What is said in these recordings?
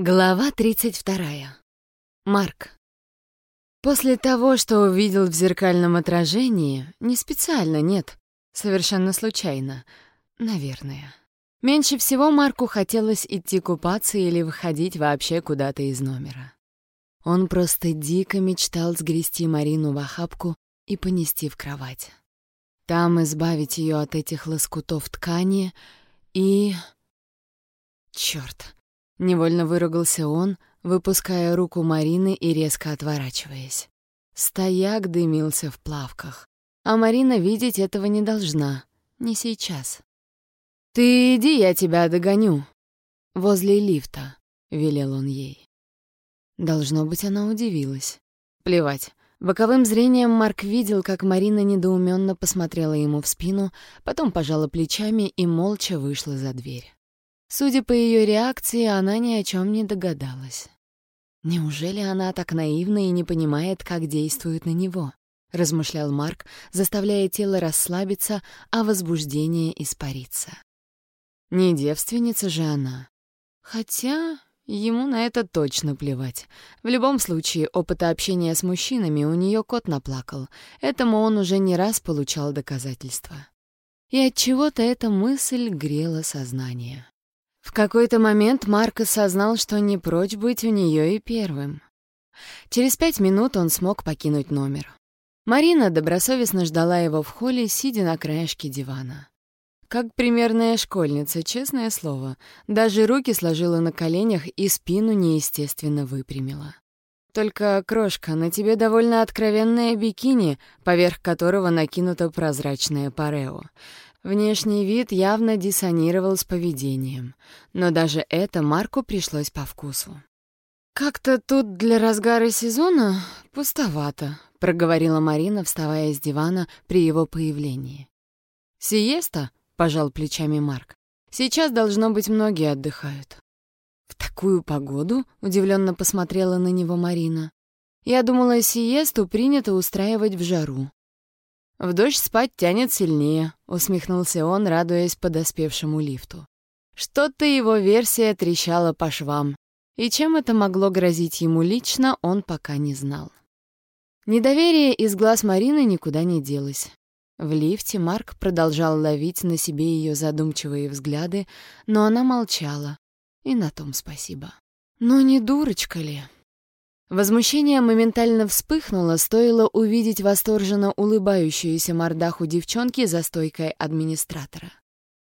Глава 32. Марк. После того, что увидел в зеркальном отражении, не специально, нет, совершенно случайно, наверное. Меньше всего Марку хотелось идти купаться или выходить вообще куда-то из номера. Он просто дико мечтал сгрести Марину в охапку и понести в кровать. Там избавить ее от этих лоскутов ткани и... Чёрт! Невольно выругался он, выпуская руку Марины и резко отворачиваясь. Стояк дымился в плавках, а Марина видеть этого не должна, не сейчас. «Ты иди, я тебя догоню». «Возле лифта», — велел он ей. Должно быть, она удивилась. Плевать. Боковым зрением Марк видел, как Марина недоуменно посмотрела ему в спину, потом пожала плечами и молча вышла за дверь. Судя по ее реакции, она ни о чем не догадалась. Неужели она так наивна и не понимает, как действует на него? размышлял Марк, заставляя тело расслабиться, а возбуждение испариться. Не девственница же она. Хотя ему на это точно плевать. В любом случае, опыта общения с мужчинами у нее кот наплакал. Этому он уже не раз получал доказательства. И от чего-то эта мысль грела сознание. В какой-то момент Марк осознал, что не прочь быть у нее и первым. Через пять минут он смог покинуть номер. Марина добросовестно ждала его в холле, сидя на краешке дивана. Как примерная школьница, честное слово. Даже руки сложила на коленях и спину неестественно выпрямила. Только, крошка, на тебе довольно откровенное бикини, поверх которого накинуто прозрачное парео. Внешний вид явно диссонировал с поведением, но даже это Марку пришлось по вкусу. «Как-то тут для разгара сезона пустовато», — проговорила Марина, вставая с дивана при его появлении. «Сиеста?» — пожал плечами Марк. «Сейчас, должно быть, многие отдыхают». «В такую погоду?» — удивленно посмотрела на него Марина. «Я думала, сиесту принято устраивать в жару». «В дождь спать тянет сильнее», — усмехнулся он, радуясь подоспевшему лифту. Что-то его версия трещала по швам, и чем это могло грозить ему лично, он пока не знал. Недоверие из глаз Марины никуда не делось. В лифте Марк продолжал ловить на себе ее задумчивые взгляды, но она молчала, и на том спасибо. «Ну не дурочка ли?» Возмущение моментально вспыхнуло, стоило увидеть восторженно улыбающуюся мордаху девчонки за стойкой администратора.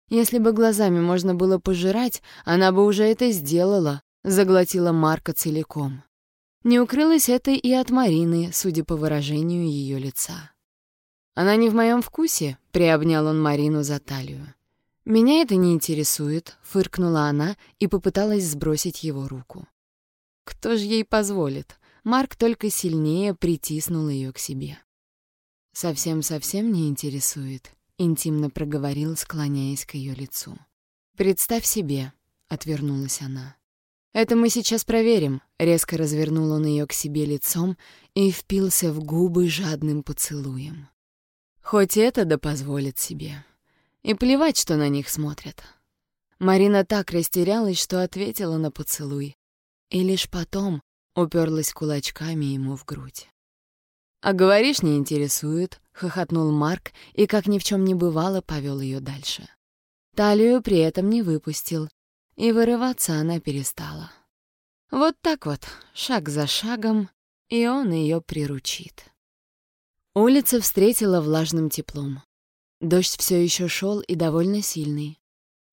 Если бы глазами можно было пожирать, она бы уже это сделала, заглотила Марка целиком. Не укрылось это и от Марины, судя по выражению ее лица. «Она не в моем вкусе», — приобнял он Марину за талию. «Меня это не интересует», — фыркнула она и попыталась сбросить его руку. Кто же ей позволит? Марк только сильнее притиснул ее к себе. «Совсем-совсем не интересует», — интимно проговорил, склоняясь к ее лицу. «Представь себе», — отвернулась она. «Это мы сейчас проверим», — резко развернул он ее к себе лицом и впился в губы жадным поцелуем. Хоть это да позволит себе. И плевать, что на них смотрят. Марина так растерялась, что ответила на поцелуй, и лишь потом уперлась кулачками ему в грудь. «А говоришь, не интересует», — хохотнул Марк и, как ни в чем не бывало, повел ее дальше. Талию при этом не выпустил, и вырываться она перестала. Вот так вот, шаг за шагом, и он ее приручит. Улица встретила влажным теплом. Дождь все еще шел и довольно сильный.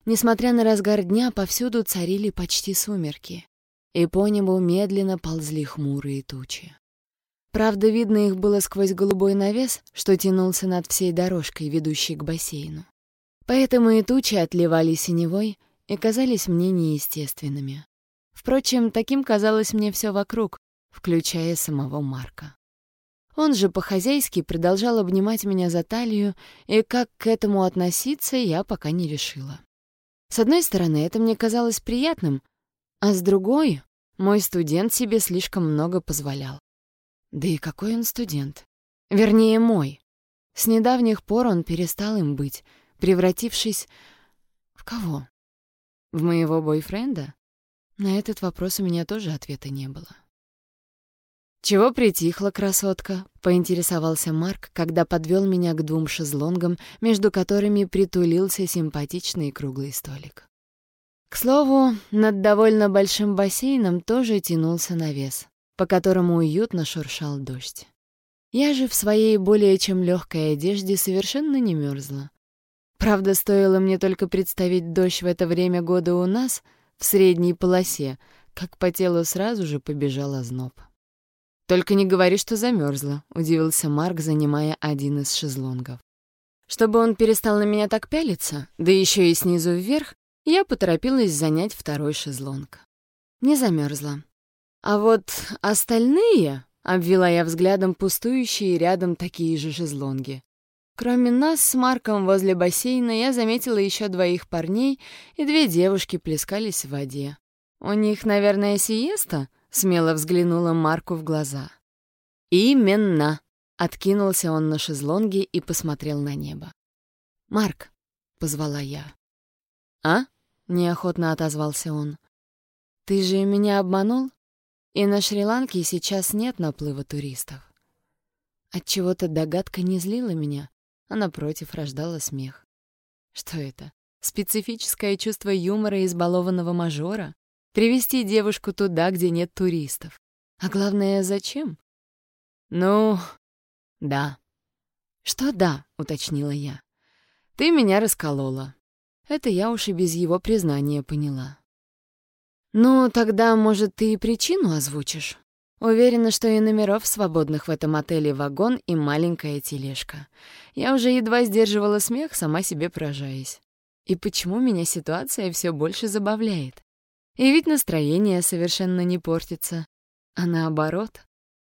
Несмотря на разгар дня, повсюду царили почти сумерки и по небу медленно ползли хмурые тучи. Правда, видно их было сквозь голубой навес, что тянулся над всей дорожкой, ведущей к бассейну. Поэтому и тучи отливали синевой и казались мне неестественными. Впрочем, таким казалось мне все вокруг, включая самого Марка. Он же по-хозяйски продолжал обнимать меня за талию, и как к этому относиться, я пока не решила. С одной стороны, это мне казалось приятным, а с другой, мой студент себе слишком много позволял. Да и какой он студент? Вернее, мой. С недавних пор он перестал им быть, превратившись... В кого? В моего бойфренда? На этот вопрос у меня тоже ответа не было. «Чего притихла, красотка?» — поинтересовался Марк, когда подвел меня к двум шезлонгам, между которыми притулился симпатичный круглый столик. К слову, над довольно большим бассейном тоже тянулся навес, по которому уютно шуршал дождь. Я же в своей более чем легкой одежде совершенно не мерзла. Правда, стоило мне только представить дождь в это время года у нас, в средней полосе, как по телу сразу же побежал озноб. «Только не говори, что замерзла», — удивился Марк, занимая один из шезлонгов. Чтобы он перестал на меня так пялиться, да еще и снизу вверх, я поторопилась занять второй шезлонг. Не замерзла. А вот остальные, — обвела я взглядом пустующие рядом такие же шезлонги. Кроме нас с Марком возле бассейна я заметила еще двоих парней, и две девушки плескались в воде. У них, наверное, сиеста? Смело взглянула Марку в глаза. «Именно!» — откинулся он на шезлонге и посмотрел на небо. «Марк!» — позвала я. «А?» — неохотно отозвался он. «Ты же меня обманул? И на Шри-Ланке сейчас нет наплыва туристов». Отчего-то догадка не злила меня, а напротив рождала смех. Что это? Специфическое чувство юмора избалованного мажора? Привести девушку туда, где нет туристов. А главное, зачем? Ну, да. Что да, уточнила я. Ты меня расколола. Это я уж и без его признания поняла. Ну, тогда, может, ты и причину озвучишь? Уверена, что и номеров свободных в этом отеле вагон и маленькая тележка. Я уже едва сдерживала смех, сама себе поражаясь. И почему меня ситуация все больше забавляет? И ведь настроение совершенно не портится, а наоборот.